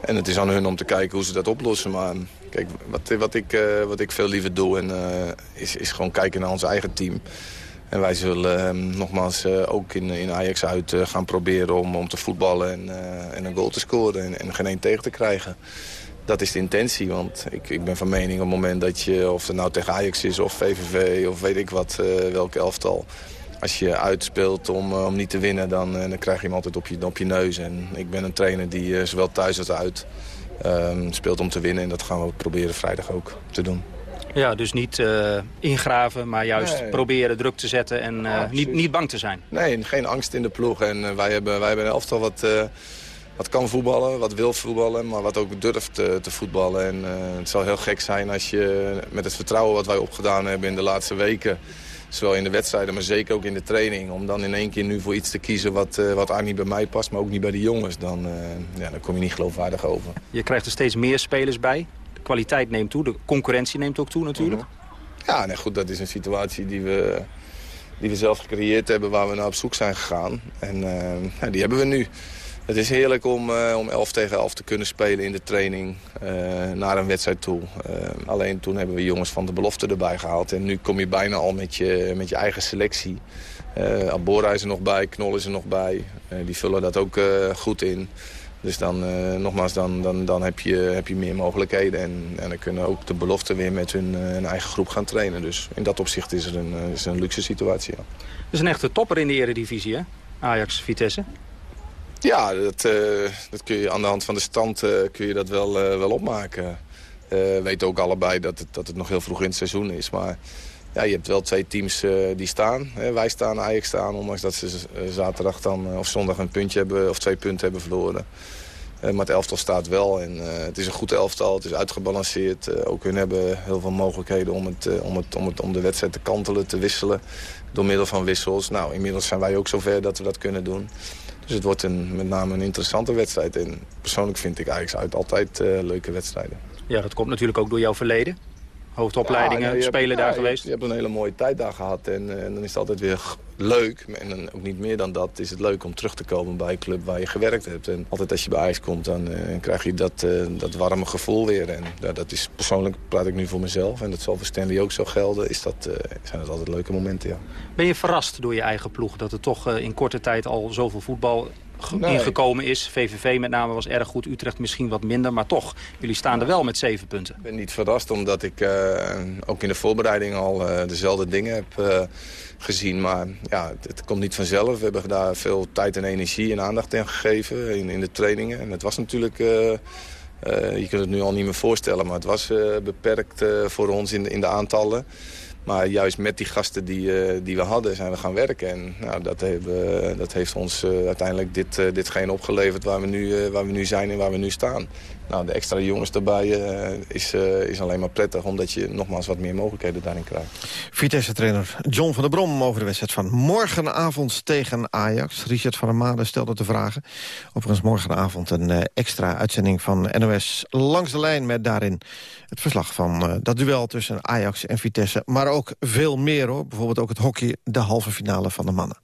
En het is aan hun om te kijken hoe ze dat oplossen. Maar kijk, wat, wat, ik, wat ik veel liever doe en, is, is gewoon kijken naar ons eigen team. En wij zullen ehm, nogmaals ook in, in Ajax uit gaan proberen om, om te voetballen en, en een goal te scoren en, en geen één tegen te krijgen dat is de intentie. Want ik, ik ben van mening op het moment dat je, of het nou tegen Ajax is of VVV of weet ik wat, welke elftal. Als je uitspeelt om, uh, om niet te winnen, dan, uh, dan krijg je hem altijd op je, op je neus. En ik ben een trainer die zowel thuis als uit ehm, speelt om te winnen. En dat gaan we proberen vrijdag ook te doen. Ja, dus niet ingraven, maar juist proberen druk te zetten en niet, niet bang te zijn. Nee, geen angst in de ploeg. En wij, hebben, wij hebben een elftal wat wat kan voetballen, wat wil voetballen, maar wat ook durft te, te voetballen. En het zal heel gek zijn als je met het vertrouwen wat wij opgedaan hebben in de laatste weken... zowel in de wedstrijden, maar zeker ook in de training... om dan in één keer nu voor iets te kiezen wat, uh, wat niet bij mij past... maar ook niet bij de jongens, dan, uh, ja, dan kom je niet geloofwaardig over. Je krijgt er steeds meer spelers bij. De kwaliteit neemt toe, de concurrentie neemt ook toe natuurlijk. Mhm. Ja, nee, goed, dat is een situatie die we, die we zelf gecreëerd hebben... waar we naar op zoek zijn gegaan. En ja, die hebben we nu. Het is heerlijk om, uh, om 11 tegen 11 te kunnen spelen in de training uh, naar een wedstrijd toe. Uh, alleen toen hebben we jongens van de belofte erbij gehaald. En nu kom je bijna al met je, met je eigen selectie. Abora is er nog bij, Knol is er nog bij. die vullen dat ook goed in. Dus dan, nogmaals, dan, dan, dan heb, je, heb je meer mogelijkheden. En, en dan kunnen ook de belofte weer met hun, eigen groep gaan trainen. Dus in dat opzicht is het een, is een luxe situatie. Het is een echte topper in de eredivisie, hè? Ajax-Vitesse. Ja, dat, uh, dat kun je aan de hand van de stand uh, kun je dat wel, uh, wel opmaken. We weten ook allebei dat het, dat het nog heel vroeg in het seizoen is. Maar ja, je hebt wel twee teams die staan. Wij staan, Ajax staan, ondanks dat ze zaterdag dan, of zondag een puntje hebben of twee punten hebben verloren. maar het elftal staat wel en het is een goed elftal, het is uitgebalanceerd. ook hun hebben heel veel mogelijkheden om, het, om, het, om, het, om de wedstrijd te kantelen, te wisselen. Door middel van wissels. Nou, inmiddels zijn wij ook zover dat we dat kunnen doen. Dus het wordt een, met name een interessante wedstrijd. En persoonlijk vind ik eigenlijk uit altijd uh, leuke wedstrijden. Ja, dat komt natuurlijk ook door jouw verleden. Hoofdopleidingen, spelen daar geweest. Je, je, hebt een hele mooie tijd daar gehad. En, uh, en dan is het altijd weer leuk, en dan ook niet meer dan dat, is het leuk om terug te komen bij een club waar je gewerkt hebt. En altijd als je bij IJs komt, dan uh, krijg je dat, uh, dat warme gevoel weer. En ja, dat is persoonlijk, praat ik nu voor mezelf, en dat zal voor Stanley ook zo gelden, is dat, uh, zijn dat altijd leuke momenten, ja. Ben je verrast door je eigen ploeg, dat er toch in korte tijd al zoveel voetbal nee. ingekomen is. VVV met name was erg goed, Utrecht misschien wat minder. Maar toch, jullie staan er wel met zeven punten. Ik ben niet verrast, omdat ik uh, ook in de voorbereiding al uh, dezelfde dingen heb uh, gezien. Maar ja, het, het, komt niet vanzelf. We hebben daar veel tijd en energie en aandacht in gegeven in, in de trainingen. En het was natuurlijk... je kunt het nu al niet meer voorstellen, maar het was beperkt voor ons in, in de aantallen. Maar juist met die gasten die, uh, die we hadden zijn we gaan werken. En nou, dat, hebben, dat heeft ons uh, uiteindelijk dit, ditgene opgeleverd waar we, nu, waar we nu zijn en waar we nu staan. Nou, de extra jongens erbij is, is alleen maar prettig... omdat je nogmaals wat meer mogelijkheden daarin krijgt. Vitesse-trainer John van der Brom over de wedstrijd van morgenavond tegen Ajax. Richard van der Made stelde de vragen. Overigens morgenavond een extra uitzending van NOS Langs de Lijn... met daarin het verslag van dat duel tussen Ajax en Vitesse... maar ook veel meer hoor. Bijvoorbeeld ook het hockey, de halve finale van de mannen.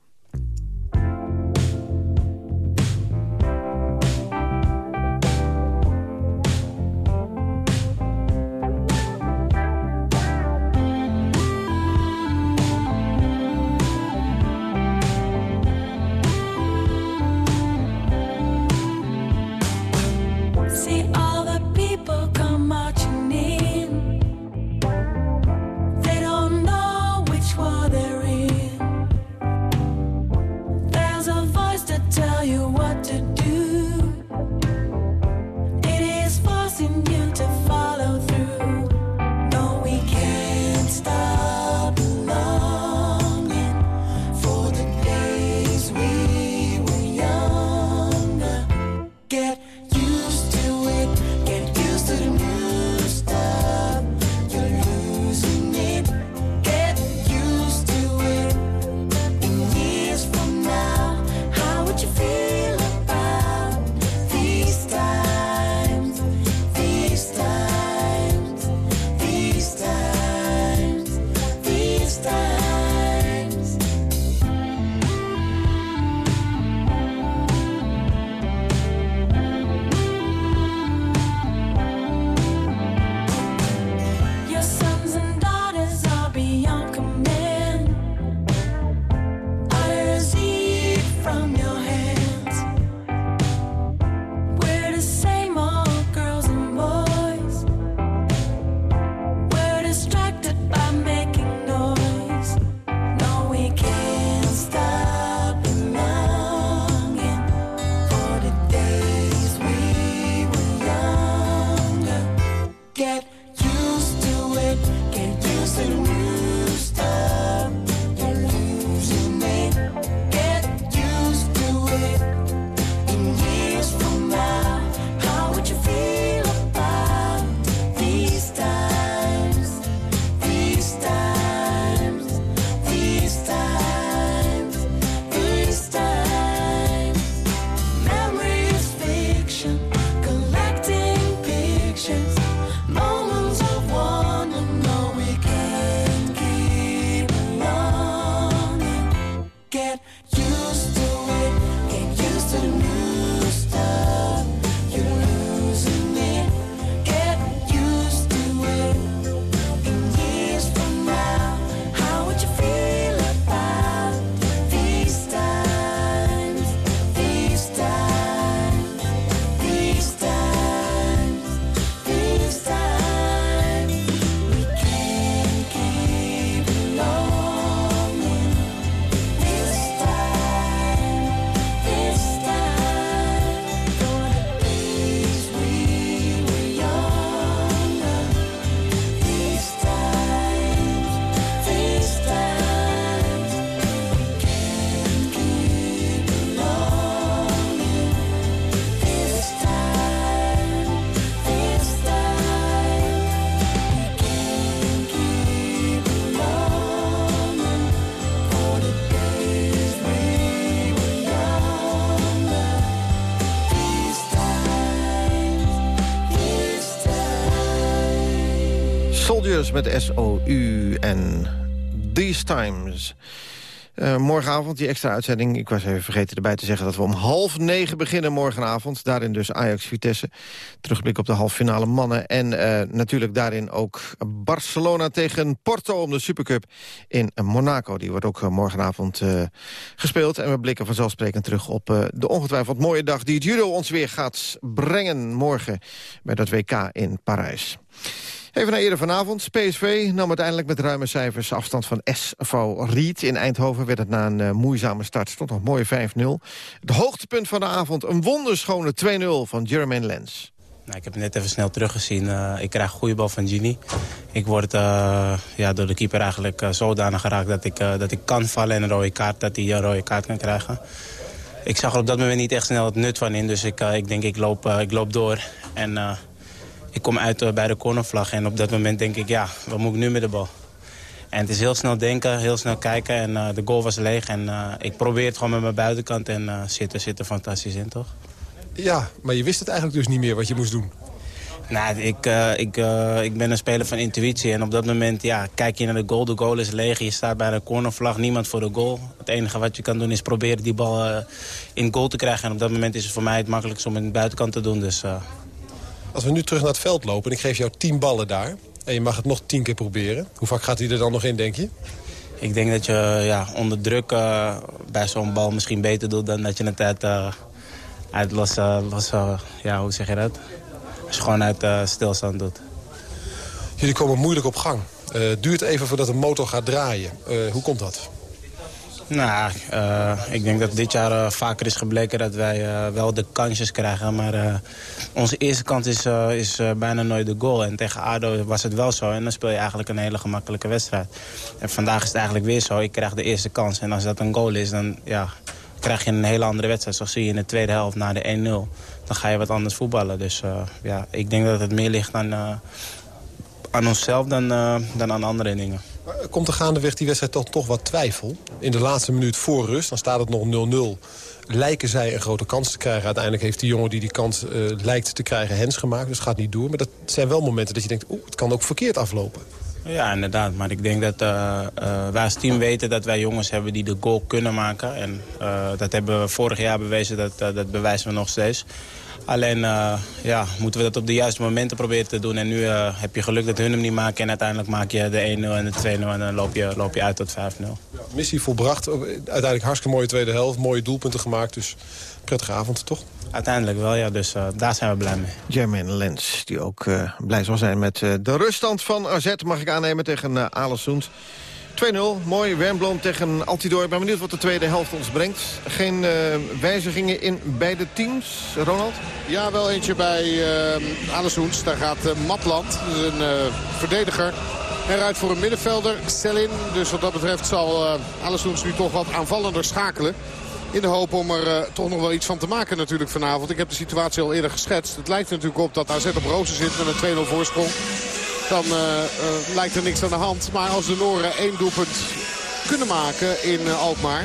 Soldiers met S-O-U en These Times. Uh, morgenavond, die extra uitzending. Ik was even vergeten erbij te zeggen dat we om half negen beginnen morgenavond. Daarin dus Ajax-Vitesse. Terugblik op de halve finale mannen. En uh, natuurlijk daarin ook Barcelona tegen Porto om de Supercup in Monaco. Die wordt ook morgenavond uh, gespeeld. En we blikken vanzelfsprekend terug op de ongetwijfeld mooie dag... die het judo ons weer gaat brengen morgen bij dat WK in Parijs. Even naar eerder vanavond. PSV nam uiteindelijk met ruime cijfers afstand van SV Riet. In Eindhoven werd het na een uh, moeizame start. Stond nog mooi 5-0. Het hoogtepunt van de avond, een wonderschone 2-0 van Jermaine Lens. Nou, ik heb het net even snel teruggezien. Uh, ik krijg een goede bal van Gini. Ik word uh, ja, door de keeper eigenlijk zodanig geraakt dat ik, dat ik kan vallen en een rode kaart, dat hij een rode kaart kan krijgen. Ik zag er op dat moment niet echt snel het nut van in, dus ik, ik denk ik loop, ik loop door. En ik kom uit uh, bij de cornervlag en op dat moment denk ik, ja, wat moet ik nu met de bal? En het is heel snel denken, heel snel kijken en uh, de goal was leeg. En uh, ik probeer het gewoon met mijn buitenkant en zitten zit er fantastisch in, toch? Ja, maar je wist het eigenlijk dus niet meer wat je moest doen. Nou, ik, ik, ik ben een speler van intuïtie en op dat moment ja, kijk je naar de goal. De goal is leeg, je staat bij de cornervlag, niemand voor de goal. Het enige wat je kan doen is proberen die bal in goal te krijgen. En op dat moment is het voor mij het makkelijkst om in de buitenkant te doen. Dus als we nu terug naar het veld lopen en ik geef jou tien ballen daar... en je mag het nog tien keer proberen. Hoe vaak gaat hij er dan nog in, denk je? Ik denk dat je ja, onder druk uh, bij zo'n bal misschien beter doet... dan dat je het uit, uh, uit los, uh, los ja, hoe zeg je dat? Als je gewoon uit stilstand doet. Jullie komen moeilijk op gang. duurt even voordat de motor gaat draaien. hoe komt dat? Nou, uh, ik denk dat dit jaar uh, vaker is gebleken dat wij uh, wel de kansjes krijgen. Maar onze eerste kans is, is bijna nooit de goal. En tegen ADO was het wel zo. En dan speel je eigenlijk een hele gemakkelijke wedstrijd. En vandaag is het eigenlijk weer zo. Ik krijg de eerste kans. En als dat een goal is, dan ja, krijg je een hele andere wedstrijd. Zoals zie je in de tweede helft na de 1-0. Dan ga je wat anders voetballen. Dus ja, ik denk dat het meer ligt aan, aan onszelf dan, dan aan andere dingen. Komt er gaandeweg die wedstrijd toch, toch wat twijfel? In de laatste minuut voor rust, dan staat het nog 0-0 lijken zij een grote kans te krijgen. Uiteindelijk heeft die jongen die die kans uh, lijkt te krijgen hens gemaakt. Dus gaat niet door. Maar dat zijn wel momenten dat je denkt, oeh, het kan ook verkeerd aflopen. Ja, inderdaad. Maar ik denk dat uh, wij als team weten dat wij jongens hebben die de goal kunnen maken. En dat hebben we vorig jaar bewezen, dat, dat bewijzen we nog steeds. Alleen uh, ja, moeten we dat op de juiste momenten proberen te doen. En nu uh, heb je geluk dat hun hem niet maken. En uiteindelijk maak je de 1-0 en de 2-0. En dan loop je, loop je uit tot 5-0. Ja, missie volbracht. Uiteindelijk hartstikke mooie tweede helft. Mooie doelpunten gemaakt. Dus prettige avond, toch? Uiteindelijk wel, ja. Dus uh, daar zijn we blij mee. Jermaine Lens, die ook blij zal zijn met de ruststand van AZ... mag ik aannemen tegen uh, Alessoens. 2-0, mooi. Wernbloem tegen Altidoor. Ik ben benieuwd wat de tweede helft ons brengt. Geen uh, wijzigingen in beide teams, Ronald? Ja, wel eentje bij uh, Alessoens. Daar gaat uh, Matland, dus een uh, verdediger, eruit voor een middenvelder. Selin. Dus wat dat betreft zal uh, Alessoens nu toch wat aanvallender schakelen. In de hoop om er toch nog wel iets van te maken natuurlijk vanavond. Ik heb de situatie al eerder geschetst. Het lijkt natuurlijk op dat AZ op rozen zit met een 2-0 voorsprong dan uh, uh, lijkt er niks aan de hand. Maar als de Noren één doelpunt kunnen maken in uh, Alkmaar...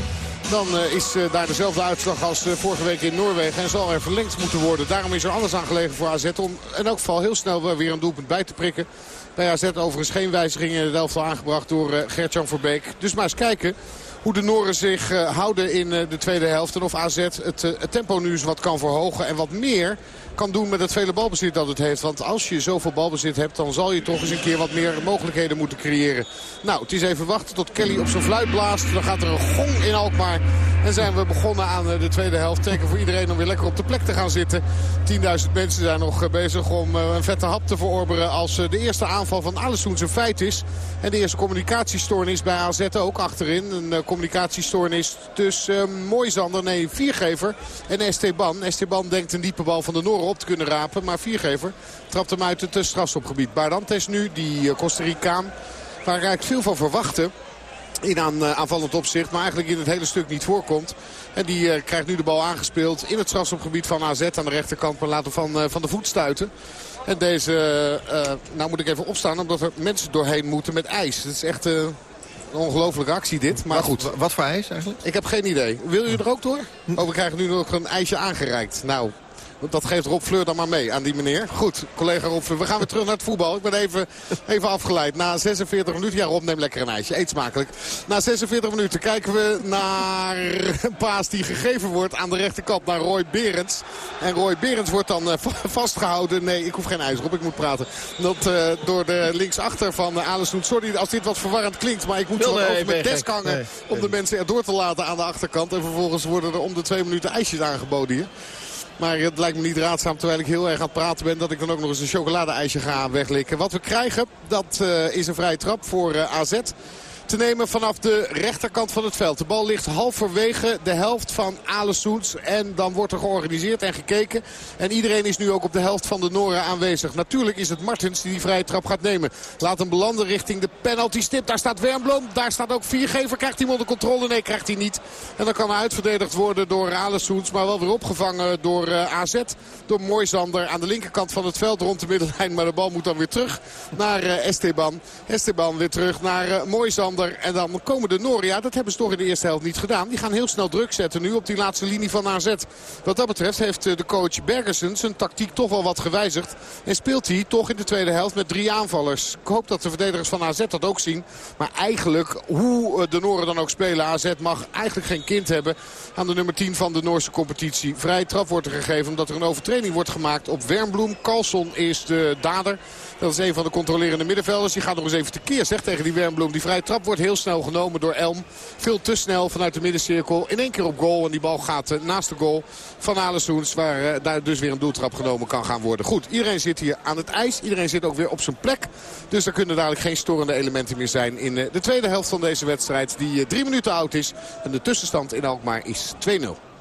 dan is daar dezelfde uitslag als vorige week in Noorwegen. En zal er verlengd moeten worden. Daarom is er alles aangelegen voor AZ om in elk geval heel snel weer een doelpunt bij te prikken. Bij AZ overigens geen wijzigingen in het elftal aangebracht door Gert-Jan Verbeek. Dus maar eens kijken hoe de Noren zich houden in de tweede helft. En of AZ het, het tempo nu eens wat kan verhogen en wat meer kan doen met het vele balbezit dat het heeft. Want als je zoveel balbezit hebt, dan zal je toch eens een keer wat meer mogelijkheden moeten creëren. Nou, het is even wachten tot Kelly op zijn fluit blaast. Dan gaat er een gong in Alkmaar. En zijn we begonnen aan eh, de tweede helft. Teken voor iedereen om weer lekker op de plek te gaan zitten. 10.000 mensen zijn nog eh, bezig om eh, een vette hap te verorberen. Als de eerste aanval van Alessoens een feit is. En de eerste communicatiestoornis bij AZ ook achterin. Een communicatiestoornis tussen Moisander, nee, Viergever en Esteban. Esteban denkt een diepe bal van de Noorden op te kunnen rapen. Maar Viergever trapt hem uit het strafschopgebied. Bardantes nu, die Costa Ricaan, waar ik veel van verwachten in aan, uh, aanvallend opzicht. Maar eigenlijk in het hele stuk niet voorkomt. En die uh, krijgt nu de bal aangespeeld in het strafschopgebied van AZ aan de rechterkant. Maar laten van, uh, van de voet stuiten. En deze, nou moet ik even opstaan omdat er mensen doorheen moeten met ijs. Het is echt een ongelofelijke actie dit. Maar wat, goed. Wat voor ijs eigenlijk? Ik heb geen idee. Wil u er ook door? Oh, we krijgen nu nog een ijsje aangereikt. Nou, Dat geeft Rob Fleur dan maar mee aan die meneer. Goed, collega Rob Fleur. We gaan weer terug naar het voetbal. Ik ben even, even afgeleid. Na 46 minuten. Ja, Rob, neem lekker een ijsje. Eet smakelijk. Na 46 minuten kijken we naar een paas die gegeven wordt aan de rechterkant naar Roy Berends. En Roy Berends wordt dan eh, vastgehouden. Nee, ik hoef geen ijs op. Ik moet praten. Dat uh, door de linksachter van uh, Sorry als dit wat verwarrend klinkt. Maar ik moet zo over mijn desk hangen om de mensen erdoor te laten aan de achterkant. En vervolgens worden er om de twee minuten ijsjes aangeboden hier. Maar het lijkt me niet raadzaam, terwijl ik heel erg aan het praten ben... dat ik dan ook nog eens een chocoladeijsje ga weglikken. Wat we krijgen, dat uh, is een vrije trap voor uh, AZ te nemen vanaf de rechterkant van het veld. De bal ligt halverwege de helft van Alessoens. En dan wordt er georganiseerd en gekeken. En iedereen is nu ook op de helft van de Noren aanwezig. Natuurlijk is het Martens die die vrije trap gaat nemen. Laat hem belanden richting de penalty stip. Daar staat Wernbloem. Daar staat ook Viergever. Krijgt hij hem onder controle? Nee, krijgt hij niet. En dan kan hij uitverdedigd worden door Alessoens. Maar wel weer opgevangen door eh, AZ. Door Moisander aan de linkerkant van het veld rond de middenlijn. Maar de bal moet dan weer terug naar uh, Esteban. Esteban weer terug naar uh, En dan komen de Noria. Dat hebben ze toch in de eerste helft niet gedaan. Die gaan heel snel druk zetten nu op die laatste linie van AZ. Wat dat betreft heeft eh, de coach Bergersen zijn tactiek toch wel wat gewijzigd. En speelt hij toch in de tweede helft met drie aanvallers. Ik hoop dat de verdedigers van AZ dat ook zien. Maar eigenlijk, hoe eh, de Noren dan ook spelen... AZ mag eigenlijk geen kind hebben aan de nummer 10 van de Noorse competitie. Vrije trap wordt er gegeven omdat er een overtreding wordt gemaakt op Wernbloem. Carlson is de dader. Dat is een van de controlerende middenvelders. Die gaat nog eens even tekeer zeg, tegen die Wernbloem. Die vrije trap wordt heel snel genomen door Elm. Veel te snel vanuit de middencirkel. In één keer op goal. En die bal gaat eh, naast de goal van Alessoens. Waar eh, daar dus weer een doeltrap genomen kan gaan worden. Goed, iedereen zit hier aan het ijs. Iedereen zit ook weer op zijn plek. Dus er kunnen dadelijk geen storende elementen meer zijn in eh, de tweede helft van deze wedstrijd. Die drie minuten oud is. En de tussenstand in Alkmaar is 2-0.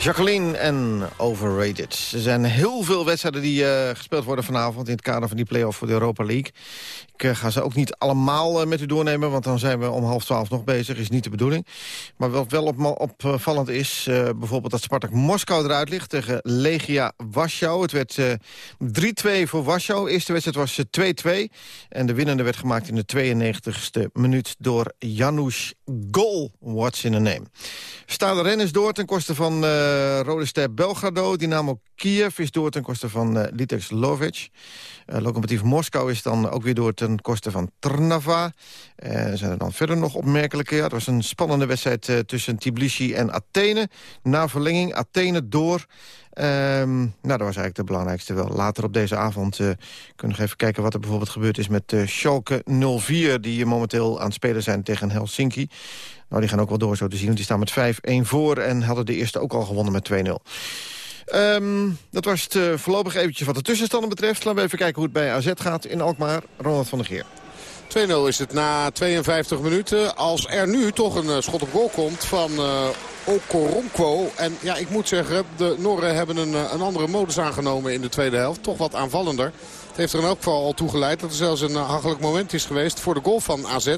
Jacqueline en Overrated. Er zijn heel veel wedstrijden die uh, gespeeld worden vanavond... in het kader van die play-off voor de Europa League. Ik uh, ga ze ook niet allemaal uh, met u doornemen... want dan zijn we om half twaalf nog bezig, is niet de bedoeling. Maar wat wel op, opvallend is, bijvoorbeeld dat Spartak Moskou eruit ligt... tegen Legia Warschau. Het werd 3-2 voor Warschau. Eerste wedstrijd was 2-2. En de winnende werd gemaakt in de 92e minuut... door Janusz Gol. What's in a name? Stade Rennes is door ten koste van Rode Ster Belgrado. Dynamo Kiev is door ten koste van uh, Litex Lovic. Uh, Lokomotief Moskou is dan ook weer door ten koste van Trnava. zijn er dan verder nog opmerkelijke? Ja, het was een spannende wedstrijd tussen Tbilisi en Athene. Na verlenging Athene door... Um, nou, dat was eigenlijk de belangrijkste wel. Later op deze avond uh, kunnen we nog even kijken wat er bijvoorbeeld gebeurd is met uh, Schalke 04... die momenteel aan het spelen zijn tegen Helsinki. Nou, die gaan ook wel door zo te zien, want die staan met 5-1 voor... en hadden de eerste ook al gewonnen met 2-0. Ehm, dat was het uh, voorlopig eventjes wat de tussenstanden betreft. Laten we even kijken hoe het bij AZ gaat in Alkmaar. Ronald van der Geer. 2-0 is het na 52 minuten. Als er nu toch een uh, schot op goal komt van uh, Okoronkwo. En ja, ik moet zeggen, de Norren hebben een, een andere modus aangenomen in de tweede helft. Toch wat aanvallender. Heeft er in elk geval al toe geleid dat er zelfs een hachelijk moment is geweest voor de goal van AZ.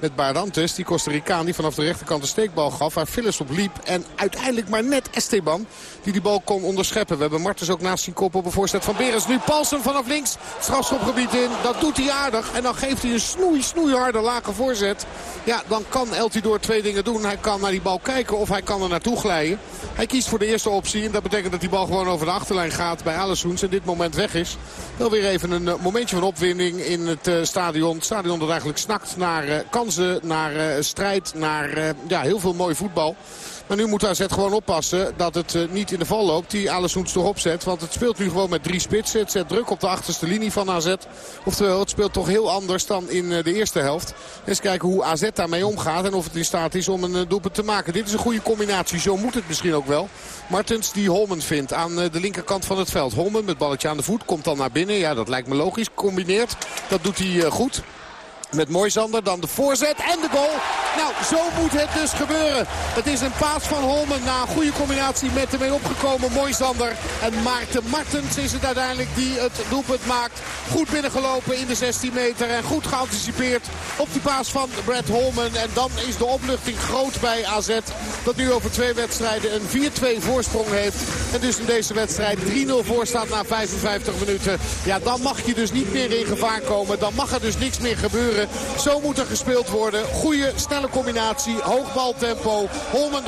Met Barantes, die Costa Ricaan die vanaf de rechterkant een steekbal gaf. Waar Phyllis op liep. En uiteindelijk maar net Esteban die die bal kon onderscheppen. We hebben Martens ook naast zijn kop op een voorzet van Berens. Nu Paulsen vanaf links. Strafschopgebied in. Dat doet hij aardig. En dan geeft hij een snoei, snoeiharde lage voorzet. Ja, dan kan Eltidoor twee dingen doen. Hij kan naar die bal kijken of hij kan er naartoe glijden. Hij kiest voor de eerste optie. En dat betekent dat die bal gewoon over de achterlijn gaat bij Alessoens. En dit moment weg is. Wel weer even een eh, momentje van opwinding in het uh, stadion. Het stadion dat eigenlijk snakt naar uh, kansen, naar strijd, naar ja, heel veel mooi voetbal. Maar nu moet AZ gewoon oppassen dat het uh, niet in de val loopt. Die Alessoens toch opzet. Want het speelt nu gewoon met drie spitsen. Het zet druk op de achterste linie van AZ. Oftewel, het speelt toch heel anders dan in uh, de eerste helft. Eens kijken hoe AZ daarmee omgaat. En of het in staat is om een uh, doelpunt te maken. Dit is een goede combinatie. Zo moet het misschien ook wel. Martens die Holmen vindt aan de linkerkant van het veld. Holmen met balletje aan de voet. Komt dan naar binnen. Ja, dat lijkt me logisch. Combineert. Dat doet hij goed met Moisander. Dan de voorzet en de goal. Nou, zo moet het dus gebeuren. Het is een paas van Holmen na een goede combinatie met de mee opgekomen Moisander. En Maarten Martens is het uiteindelijk die het doelpunt maakt. Goed binnengelopen in de 16 meter en goed geanticipeerd op die paas van Brad Holmen. En dan is de opluchting groot bij AZ. Dat nu over twee wedstrijden een 4-2 voorsprong heeft. En dus in deze wedstrijd 3-0 voor staat na 55 minuten. Ja, dan mag je dus niet meer in gevaar komen. Dan mag er dus niks meer gebeuren. Zo moet er gespeeld worden. Goede, snelle combinatie. Hoogbaltempo. Holmen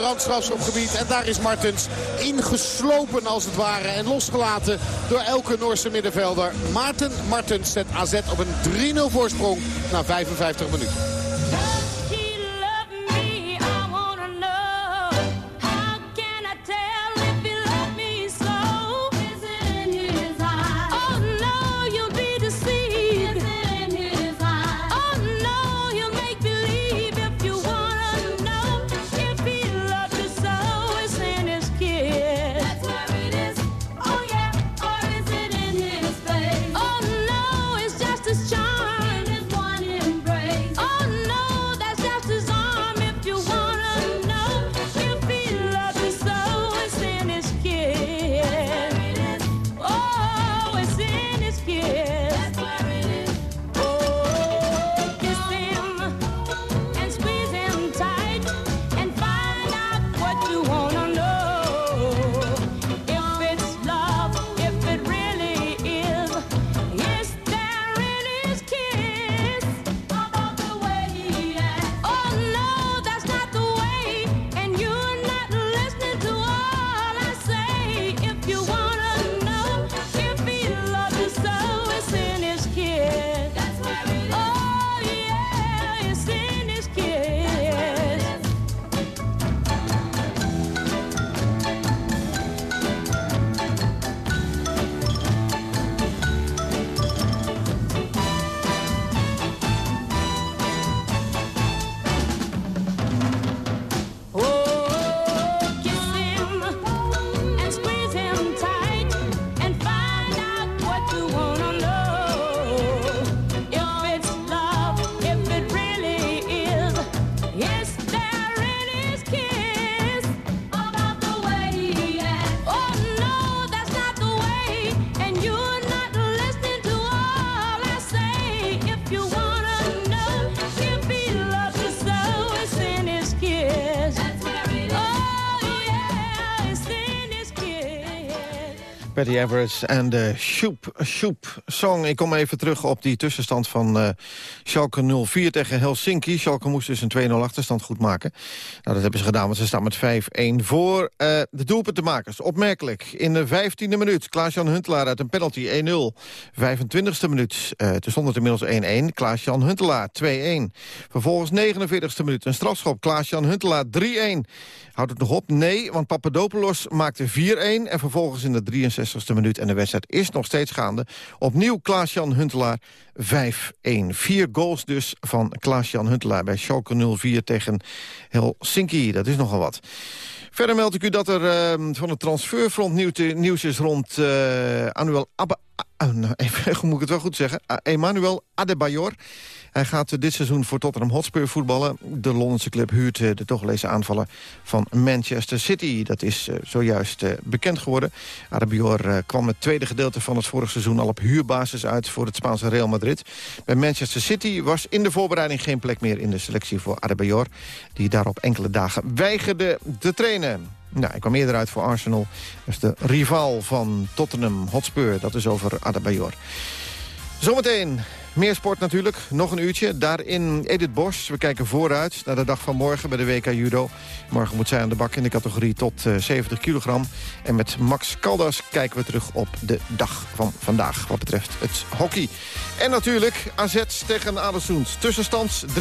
op gebied. En daar is Martens ingeslopen als het ware. En losgelaten door elke Noorse middenvelder. Maarten Martens zet AZ op een 3-0 voorsprong na 55 minuten. Patty Everett en de Shoop Shoop Song. Ik kom even terug op die tussenstand van uh, Schalke 04 tegen Helsinki. Schalke moest dus een 2-0 achterstand goed maken. Nou, dat hebben ze gedaan, want ze staan met 5-1 voor. Uh, de doelpuntenmakers, opmerkelijk. In de 15e minuut, Klaas-Jan Huntelaar uit een penalty 1-0. 25e minuut, uh, het stond inmiddels 1-1. Klaas-Jan Huntelaar 2-1. Vervolgens 49e minuut, een strafschop. Klaas-Jan Huntelaar 3-1. Houdt het nog op? Nee, want Papadopoulos maakte 4-1... en vervolgens in de 63e minuut en de wedstrijd is nog steeds gaande. Opnieuw Klaas-Jan Huntelaar 5-1. Vier goals dus van Klaas-Jan Huntelaar bij Schalke 04 tegen Helsinki. Dat is nogal wat. Verder meld ik u dat er uh, van het transferfront nieuws is rond uh, Anuel Abba... Uh, nou, even, moet ik het wel goed zeggen? Uh, Emmanuel Adebayor. Hij gaat dit seizoen voor Tottenham Hotspur voetballen. De Londense club huurt de toch gelezen aanvaller van Manchester City. Dat is uh, zojuist uh, bekend geworden. Adebayor kwam het tweede gedeelte van het vorige seizoen... al op huurbasis uit voor het Spaanse Real Madrid. Bij Manchester City was in de voorbereiding geen plek meer... in de selectie voor Adebayor... die daarop enkele dagen weigerde te trainen. Nou, ik kwam eerder uit voor Arsenal. Dat is de rivaal van Tottenham Hotspur. Dat is over Adebayor. Zometeen meer sport natuurlijk, nog een uurtje. Daarin Edith Bos. We kijken vooruit naar de dag van morgen bij de WK Judo. Morgen moet zij aan de bak in de categorie tot uh, 70 kilogram. En met Max Caldas kijken we terug op de dag van vandaag... wat betreft het hockey. En natuurlijk AZ tegen Adelsoens. Tussenstand 3-0.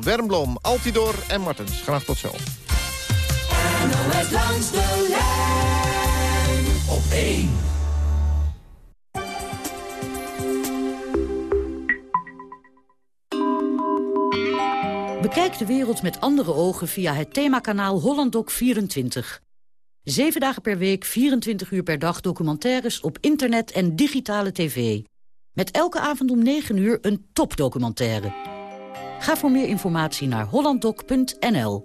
Wermblom, Altidor en Martens. Graag tot zo. NOS langs de lijn op 1. Bekijk de wereld met andere ogen via het themakanaal HollandDoc24. Zeven dagen per week, 24 uur per dag documentaires op internet en digitale tv. Met elke avond om 9 uur een topdocumentaire. Ga voor meer informatie naar hollanddoc.nl.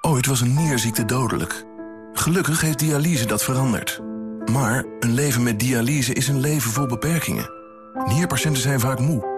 Ooit was een nierziekte dodelijk. Gelukkig heeft dialyse dat veranderd. Maar een leven met dialyse is een leven vol beperkingen. Nierpatiënten zijn vaak moe